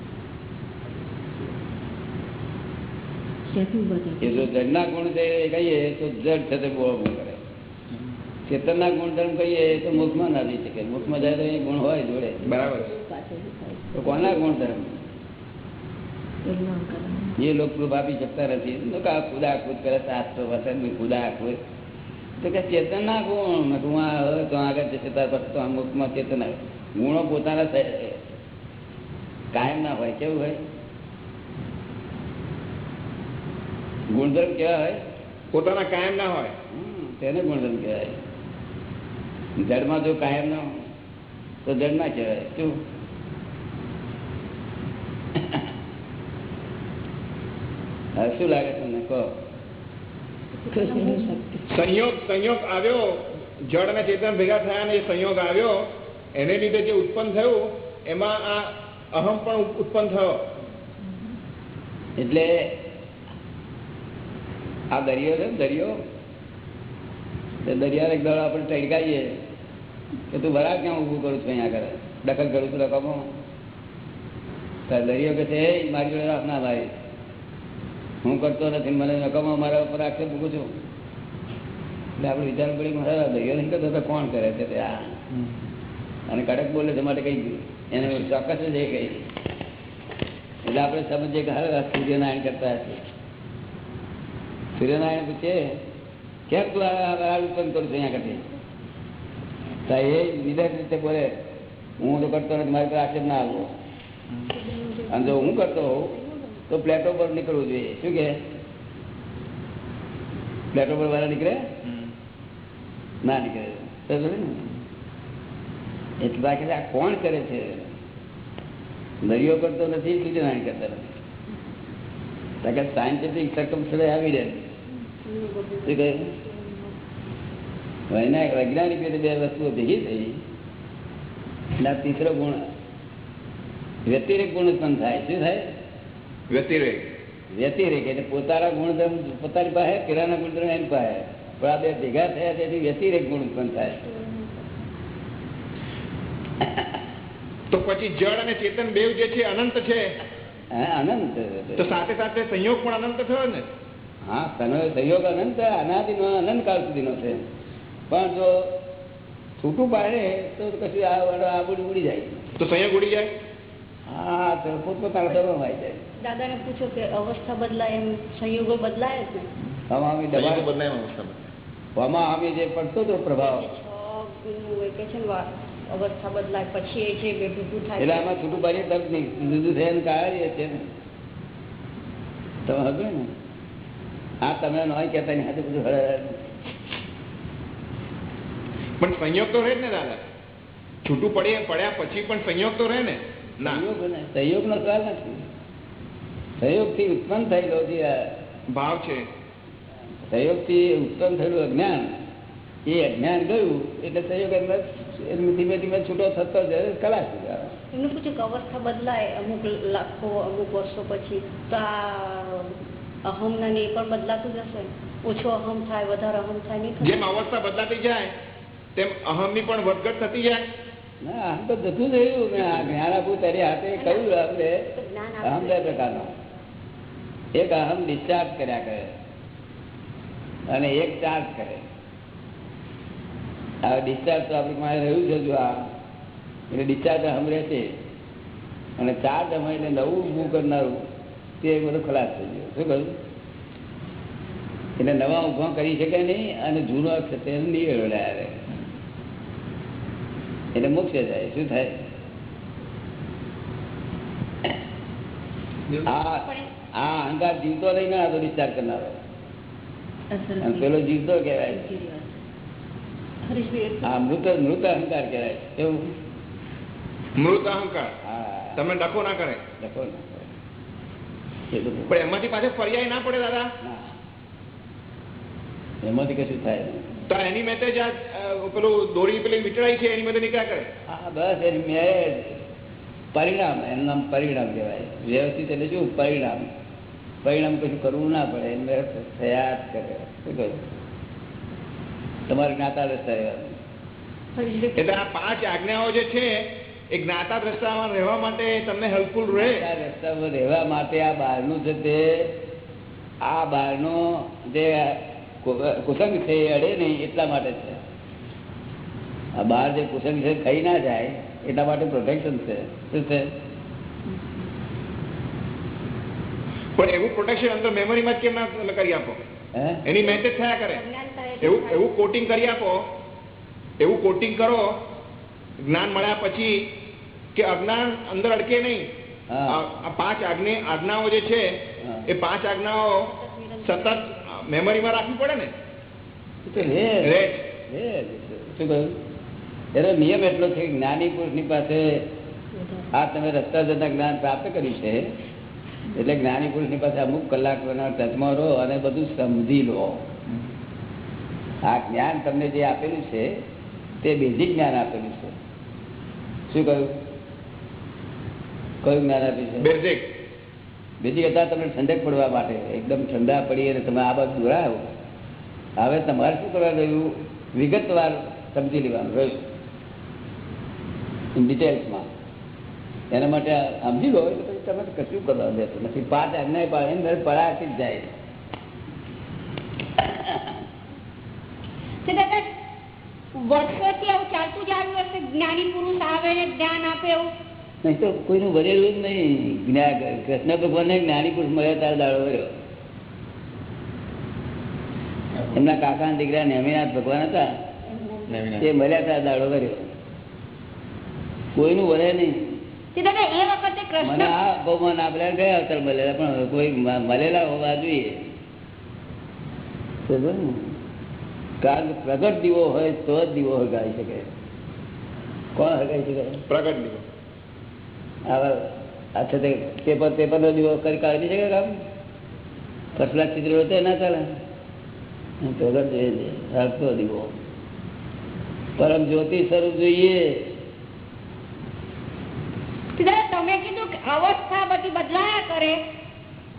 ક્યાંથી ઊભા એ થયા જો જડના ગુણ છે એ કહીએ તો જડ છે તે બહુ ગુણ કરે. ચેતનના ગુણધર્મ કહીએ તો મુખમાં ના જઈ શકે. મુખમાં જાય તો એ ગુણ હોય જોડે. બરાબર પાછળથી થાય તો કોના ગુણધર્મ ધર્મ? જે લોકો આપી શકતા નથી. ખુદા ખુદ કરે શાસ્ત્રો વચન ખુદા ખુદ. તો કે ચેતન ના ગુણ આ તો આગળ જશે તો અમુકમાં ચેતન આવે ગુણો પોતાના કાયમ ના હોય કેવું હોય? ગુણધર્મ કેવા હોય? પોતાના કાયમ ના હોય. હમ, તેને ગુણધર્મ કહેવાય. જડમાં જો કાયમ ના હોય, તો જડ ના કહેવાય. શું શું લાગે તમને? કહો. સંયોગ સંયોગ આવ્યો. જળ અને ચેતન ભેગા થયા અને સંયોગ આવ્યો. એને લીધે જે ઉત્પન્ન થયું એમાં આ અહમ પણ ઉત્પન્ન થયો. એટલે આ દરિયો છે ને દરિયો? દરિયા એક દાડો આપણે ટડકાઈએ કે તું બરાબર ક્યાં ઊભું કરું છું અહીંયા આગળ? દખલ કરું છું રકમો તારે દરિયો કે છે મારી જોડે રાખ ના ભાઈ હું કરતો નથી મને નકામો મારા ઉપર આક્ષેપ મૂકું છું. એટલે આપણે વિચાર પડી મારા દરિયો નહીં કરતો કોણ કરે છે આ. અને કડક બોલે છે માટે કંઈ એને ચોક્કસ જ એ કઈ એટલે આપણે સમજીએ કે હવે સૂર્યનારાયણ કરતા હશે. સૂર્યનારાયણ પૂછે કેમ તું આ ઉત્પન્ન કરું છું અહીંયા કરતી? તો એ વિધેય રીતે બોલે હું તો કરતો નથી મારી પર આક્ષેપ ના આવવો. અને જો હું કરતો હોઉં તો પ્લેટો પર નીકળવું જોઈએ. શું કે? પ્લેટો પર વાળા નીકળે? ના નીકળે. એટલે બાકી આ કોણ કરે છે? દરિયો કરતો નથી સૂર્યનારાયણ કરતા નથી. કારણ કે સાયન્ટિફિક સરકમસ્ટન્સ આવી રહે. શું કહે? વૈજ્ઞાનિક રીતે બે વસ્તુઓ ભેગી થઈ. એટલે તીસરો ગુણ. વ્યતિરેક ગુણ ઉત્પન્ન થાય. શું થાય? વ્યતિરેક. વ્યતિરેક એટલે પોતાના ગુણધર્મ પોતાની પાસે પેલાના ગુણધર્મ એની પાસે. પણ આ બે ભેગા થયા તેથી વ્યતિરેક ગુણ ઉત્પન્ન થાય તો પછી જળ અને ચેતન બેવ જે છે અનંત છે? હા અનંત. તો સાથે સાથે સંયોગ પણ અનંત થયો ને? હા તનો સહયોગ અનંત અનાદિનો અનંત કાળ સુધીનો છે. પણ જો છૂટું પાડે તો કશું આ વડો આ ઉડી જાય. તો સંયોગ ઉડી જાય? હા તો પોતપોતાના ધર્મ આવી જાય દાદાને પૂછો કે અવસ્થા બદલાય એમ સંયોગો બદલાય જ ને દબાણ બદલાય અવસ્થા બદલાય. આમાં જે પડતો હતો પ્રભાવ. છ કે છે ને વા- અવસ્થા બદલાય પછી એ જે એટલે આમાં છૂટું પાડીએ તરત નહીં. જુદું કાઢીએ છે ને. તમે હજુ ને? હા તમે નોય કહેતા નહીં હાથે બધું પણ સંયોગ તો રહે ને દાદા. છૂટું પડે પડ્યા પછી પણ સંયોગ તો રહે ના. સહયોગ નો સવાલ નથી. સહયોગથી ઉત્પન્ન થયેલો જે ભાવ છે. સહયોગથી ઉત્પન્ન થયેલું અજ્ઞાન એ અજ્ઞાન ગયું એટલે સહયોગ અંદર ધીમે ધીમે છૂટો થતો જાય કલા એમને પૂછ્યું કે અવસ્થા બદલાય અમુક લાખો અમુક વર્ષો પછી તો આ અહમ ને એ પણ બદલાતું જશે? ઓછો અહમ થાય વધારે અહમ થાય નહીં? જેમ અવસ્થા બદલાતી જાય તેમ અહમની પણ વધઘટ થતી જાય. ના, આમ તો જતું થયું જ્ઞાન આપવું હાથે કહ્યું આપણે અહમ બે પ્રકારનો. એક અહમ ડિસ્ચાર્જ કર્યા કરે. અને એક ચાર્જ કરે. હવે ડિસ્ચાર્જ તો આપણી પાસે રહ્યું છે જો આ. એટલે ડિસ્ચાર્જ અહમ રહેશે. અને ચાર્જ અમે એટલે નવું ઊભું કરનારું. તે બધું ખલાસ થઈ ગયું. શું કહ્યું? એટલે નવા ઊભા કરી શકે નહીં અને જૂનો છે તે નિવેડો રહે એટલે મોક્ષે જાય. શું થાય? આ આ અહંકાર જીવતો નહીં ના તો વિસ્તાર કરનારો. પેલો જીવતો કહેવાય. હા મૃત મૃત અહંકાર કહેવાય. એવું? મૃત અહંકાર. હા. તમે ડખો ના કરે. ડખો ના કરે. પણ એમાંથી પાછળ પર્યાય ના પડે દાદા. એમાંથી કશું થાય નહીં. તો એની મેતે જ પેલું દોરી પેલી વીંટળાઈ છે એની મેતે નીકળ્યા કરે? હા બસ એની મેરેજ પરિણામ એનું નામ પરિણામ કહેવાય. વ્યવસ્થિત એટલે શું? પરિણામ. પરિણામ કશું કરવું ના પડે એને મેરેજ થયા જ કરે શું કહ્યું તમારે જ્ઞાતા દ્રષ્ટા રહેવાનું. એટલે આ પાંચ આજ્ઞાઓ જે છે એ જ્ઞાતા દ્રષ્ટામાં રહેવા માટે તમને હેલ્પફુલ રહે. રસ્તામાં રહેવા માટે આ બહારનું છે તે આ બહારનો જે કુસંગ છે એ અડે નહીં એટલા માટે છે. આ બહાર જે કુસંગ છે ખાઈ ના જાય એટલા માટે પ્રોટેક્શન છે. શું છે? પણ એવું પ્રોટેક્શન અંદર મેમરીમાં કેમ ના કરી આપો? એની મેતે થયા કરે. એવું એવું કોટિંગ કરી આપો. એવું કોટિંગ કરો. જ્ઞાન મળ્યા પછી કે અજ્ઞાન અંદર અડકે નહીં. આ પાંચ આજ્ઞાઓ જે છે એ પાંચ આજ્ઞાઓ સતત મેમરીમાં રાખવી પડે ને. શું કહ્યું? એનો નિયમ એટલો છે જ્ઞાની પુરુષની પાસે આ તમે રસ્તા જતા જ્ઞાન પ્રાપ્ત કર્યું છે. એટલે જ્ઞાની પુરુષની પાસે અમુક કલાક ટચમાં રહો અને બધું સમજી લો. આ જ્ઞાન તમને જે આપેલું છે તે બેઝિક જ્ઞાન આપેલું છે. શું કહ્યું? કયું જ્ઞાન આપ્યું છે? બેઝિક. બીજી હતા તમને ઠંડક પડવા માટે. એકદમ ઠંડા પડી અને તમે આ બાજુ દોરાવો હવે તમારે શું કરવા રહ્યું? વિગતવાર સમજી લેવાનું રહ્યું. ઇન ડિટેલ્સમાં એના માટે સમજી લો એટલે તમે કશું કરવા દેતું નથી. પાઠ એમને અંદર પડાતી જ જાય. વર્ષોથી આવું ચાલતું જ આવ્યું જ્ઞાની પુરુષ આવે ને ધ્યાન આપે એવું. નહીં તો કોઈનું વરેલું જ નહીં. જ્ઞા કૃષ્ણ ભગવાનને જ્ઞાની પુરુષ મળ્યો ત્યારે દાડો વર્યો એમના કાકા દીકરા નેમિનાથ ભગવાન હતા. તે મળ્યા ત્યારે દાડો વર્યો કોઈનું વરે નહીં. તે દાદા એ વખતે મને આ બહુમાન આપડે ગયા અવતાર મળેલા? પણ કોઈ મળેલા હોવા જોઈએ. કારણ પ્રગટ દીવો હોય તો જ દીવો હગાઈ શકે. કોણ હગાઈ શકે? પ્રગટ દીવો. આવા આ તે પેપર પેપરનો દીવો કરી કાઢી શકે કામ? કસલા ચિત્ર હોય તો ના ચાલે દીવો. પરમ જ્યોતિ સ્વરૂપ જોઈએ. તમે કીધું કે અવસ્થા બધી બદલાયા કરે.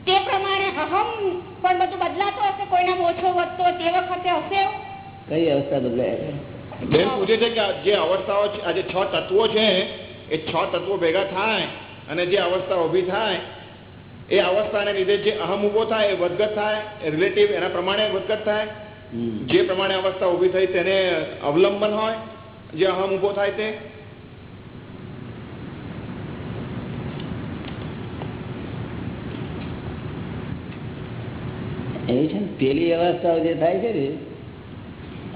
તે પ્રમાણે અહમ પણ બધું બદલાતો હશે? કોઈના ઓછો વધતો તે વખતે હશે કઈ અવસ્થા બદલાય બેન પૂછે છે કે જે અવસ્થાઓ છે આ જે છ તત્વો છે એ છ તત્વો ભેગા થાય અને જે અવસ્થા ઊભી થાય એ અવસ્થાને લીધે જે અહમ ઊભો થાય એ વધઘટ થાય રિલેટિવ એના પ્રમાણે વધઘટ થાય. જે પ્રમાણે અવસ્થા ઊભી થઈ તેને અવલંબન હોય જે અહમ ઊભો થાય તે. એ છે ને પેલી અવસ્થાઓ જે થાય છે ને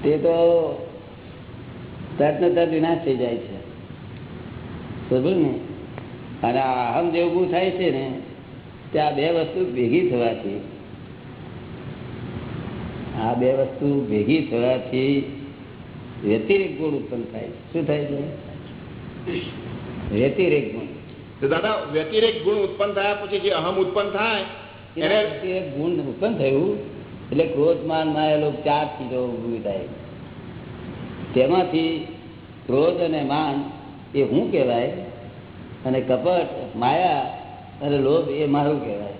તે તો તરત ને તરત વિનાશ થઈ જાય છે. બરોબર ને અને અહમ જે ઊભું થાય છે ને ત્યાં બે વસ્તુ ભેગી થવાથી આ બે વસ્તુ ભેગી થવાથી વ્યતિરેક ગુણ ઉત્પન્ન થાય શું થાય છે? વ્યતિરેક ગુણ. તો દાદા વ્યતિરેક ગુણ ઉત્પન્ન થયા પછી જે અહમ ઉત્પન્ન થાય એને વ્યતિરેક ગુણ ઉત્પન્ન થયું એટલે ક્રોધ માન માયા લોભ ચાર ચીજો ઊભી થાય. તેમાંથી ક્રોધ અને માન એ હું કહેવાય અને કપટ માયા અને લોભ એ મારું કહેવાય.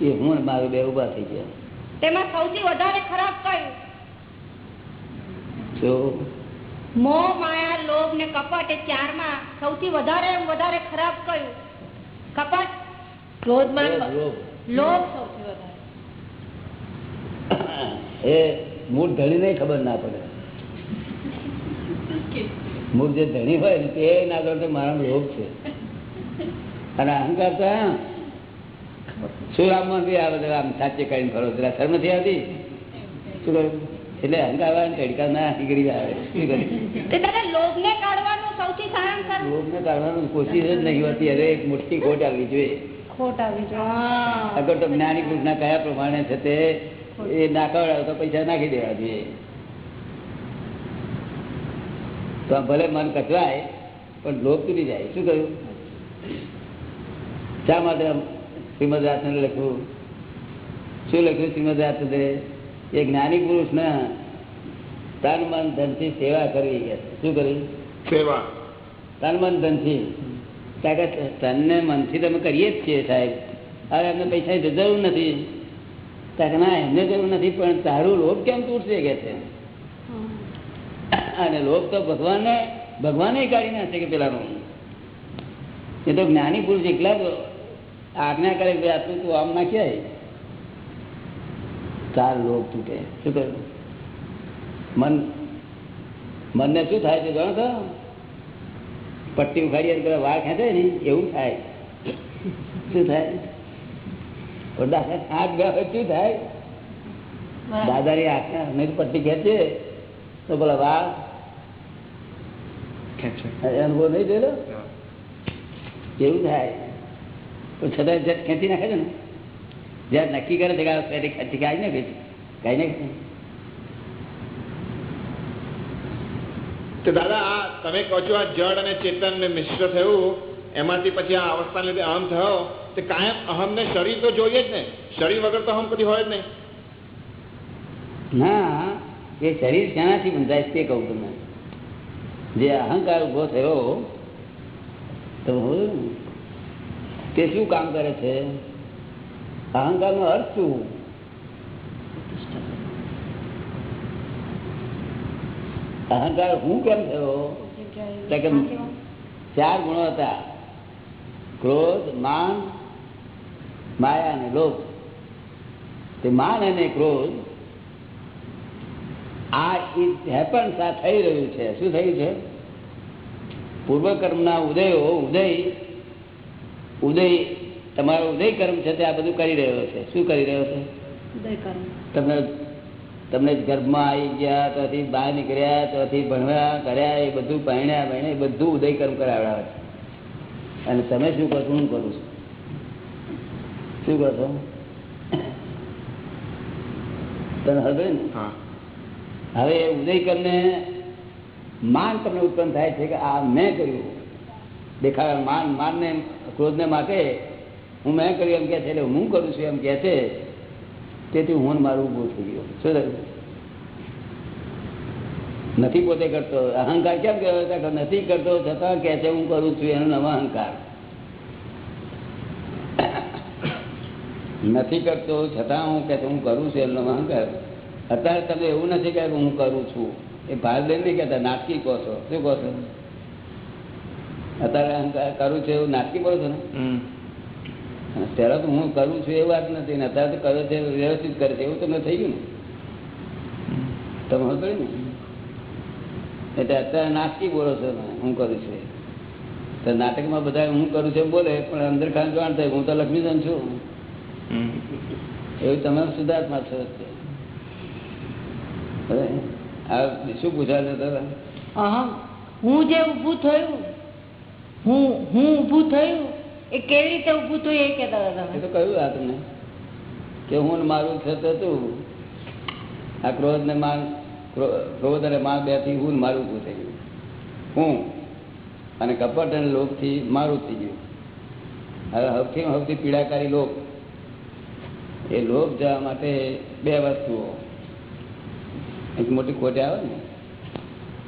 એ હું મારું બે ઊભા થઈ ગયા. તેમાં સૌથી વધારે ખરાબ કયું? જો મોહ માયા લોભ ને કપટ એ ચારમાં સૌથી વધારે વધારે ખરાબ કયું? કપટ? ક્રોધમાન લોભ, લોભ. લોભ સૌથી વધારે. એ મૂળ ધણીને ખબર ના પડે. મૂળ જે ધણી હોય ને તે ના કરે તો મારા લોભ છે. અને અહંકાર તો શું રામમાં બી આ બધા આમ સાચે કરીને ફરો જરા શરમ નથી આવતી? શું કહ્યું? એટલે અહંકાર આવે ને તડકા ના નીકળી આવે. શું કાઢવાનું લોભને કોશિશ જ નહીં હોતી. અરે એક મોટી ખોટ આવી જોઈએ. ખોટ આવી અગર તો જ્ઞાની પુરુષના કયા પ્રમાણે છે તે એ નાખવા તો પૈસા નાખી દેવા જોઈએ. તો ભલે મન કચવાય પણ લોભ તૂટી જાય. શું કહ્યું? શા માટે શ્રીમદ રાજચંદ્ર લખવું શું લખ્યું શ્રીમદ રાત્રે એ જ્ઞાની પુરુષને તન મન ધનથી સેવા કરવી શું કરવી સેવા. તન મન ધનથી કારણ તનને મનથી તમે કરીએ જ છીએ સાહેબ. હવે એમને પૈસાની જરૂર નથી. કારણ ના એમને જરૂર નથી પણ તારું લોભ કેમ તૂટશે કે છે? અને લોભ તો ભગવાને ભગવાને કાઢી નાખશે કે પેલાનો. એ તો જ્ઞાની પુરુષ એકલા જ આજ્ઞા કરે કે આટલું તું આમ નાખ્યા તાર લોભ તૂટે. શું કહ્યું? મન મનને શું થાય છે જાણો તો? પટ્ટી ઉખાડી પેલા વાળ ખેંચે ને એવું થાય. શું થાય? દાદા આંખ ગયા શું થાય? દાદાની આંખને તો પટ્ટી ખેંચે તો પેલા વાળ અનુભવ નહીં થયેલો એવું થાય. પણ છતાં જટ ખેંચી નાખે છે ને જ્યારે નક્કી કરે છે કે આ પેલી ખેંચી કાઢી નાખે છે કાઢી નાખે તો દાદા આ તમે કહો છો આ જડ અને ચેતન ને મિશ્ર થયું એમાંથી પછી આ અવસ્થાને લીધે અહમ થયો તો કાયમ અહમને શરીર તો જોઈએ જ ને. શરીર વગર તો અહમ કદી હોય જ નહીં. ના એ શરીર શેનાથી બંધાય છે તે કહું તમને. જે અહંકાર ઊભો થયો તો તે શું કામ કરે છે? અહંકાર નો અર્થ શું? અહંકાર હું કેમ થયો? ચાર ગુણો હતા. ક્રોધ માન માયા અને લોભ. તે માન અને ક્રોધ આ હેપન્સ આ થઈ રહ્યું છે. શું થયું છે? પૂર્વકર્મના ઉદયો ઉદય ઉદય તમારો ઉદય કર્મ છે તે આ બધું કરી રહ્યો છે. શું કરી રહ્યો છે? તમને તમને ગર્ભમાં આવી ગયા ત્યાંથી બહાર નીકળ્યા ત્યાંથી ભણવા કર્યા એ બધું ભણ્યા ભણ્યા એ બધું ઉદય કર્મ કરાવડાવે છે. અને તમે શું કરશો હું કરું છું. શું કરશો તને હવે ને? હા. હવે એ ઉદયકર ને માન તમને ઉત્પન્ન થાય છે કે આ મેં કર્યું. દેખાડ માન માન ને ક્રોધ ને માટે હું મેં કર્યું એમ કે છે, એટલે હું કરું છું એમ કે છે, તેથી હું મારું ઊભું થઈ ગયો. શું નથી પોતે કરતો. અહંકાર કેમ કહેવાય? કે નથી કરતો, છતાં કે છે, હું કરું છું એનો નવો અહંકાર. નથી કરતો, છતાં હું કે હું કરું છું એનો અહંકાર. અત્યારે તમે એવું નથી કે હું કરું છું. એ ભારદેવ નહીં કહેતા નાટકી કહો છો શું કહો છો અત્યારે અહંકાર કરું છું એવું નાટકી બોલો છો ને? અને તો હું કરું છું એ વાત નથી ને અત્યારે તો કરે છે વ્યવસ્થિત કરે છે એવું તમને થઈ ગયું ને? તમે સમજો ને? એટલે અત્યારે નાટકી બોલો છો તમે હું કરું છું તો નાટકમાં બધા હું કરું છું બોલે પણ અંદર ખાન જાણ થાય હું તો લક્ષ્મીધન છું. એવું તમે સુધાર્થમાં છો શું પૂછાતો અહમ હું જે ઊભું થયું હું હું ઊભું થયું એ કેવી રીતે ઊભું થયું એ કહેતા હતા એ તો કહ્યું આ તમને કે હું મારું થતું હતું આ ક્રોધ ને માન ક્રો- ક્રોધ અને માન બેથી હું મારું ઊભું થઈ ગયું. હું અને કપટ અને લોભથી મારું થઈ ગયું. હવે સૌથી સૌથી પીડાકારી લોભ. એ લોભ જવા માટે બે વસ્તુઓ. એક મોટી કોટે આવે ને?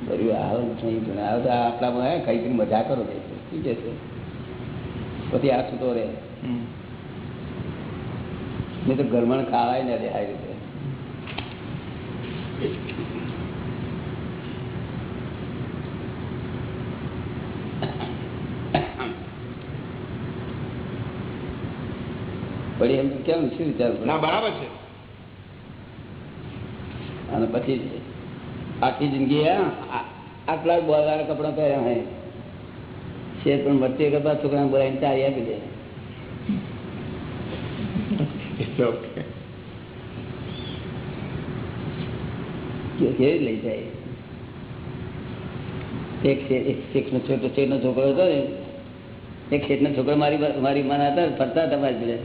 બધું આવે નહીં પણ આવે તો આટલામાં આવે ખાઈ પીને મજા કરો કે શું કે છે પછી આ છૂટો રહે. નહીં તો ઘરમાં ખાવાય ને આ રીતે. પડી એમ કેમ શું વિચાર? ના બરાબર છે. અને પછી આખી જિંદગી આટલા બોલવાના કપડા પહેર્યા હોય. છે પણ મરતી કરતા છોકરા બોલાવીને ચારી આપી દે. કેવી લઈ જાય? એક શેઠનો છોકરો હતો ને એક શેઠનો છોકરો મારી મારી મન હતા ફરતા હતા મારી જોડે.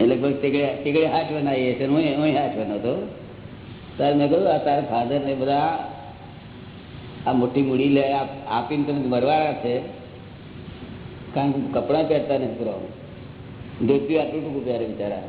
એટલે કોઈ તીકડે હાથ બનાવીએ છે હું હું હાથ બનાવતો ત્યારે મેં કહ્યું આ તારા ફાધર ને બધા આ મોટી મૂડી લે આપ- આપીને તમે મરવાના છે. કારણ કે કપડાં પહેરતા નથી પૂરા ધોતિયું આટલું ટૂંકું પહેરે બિચારા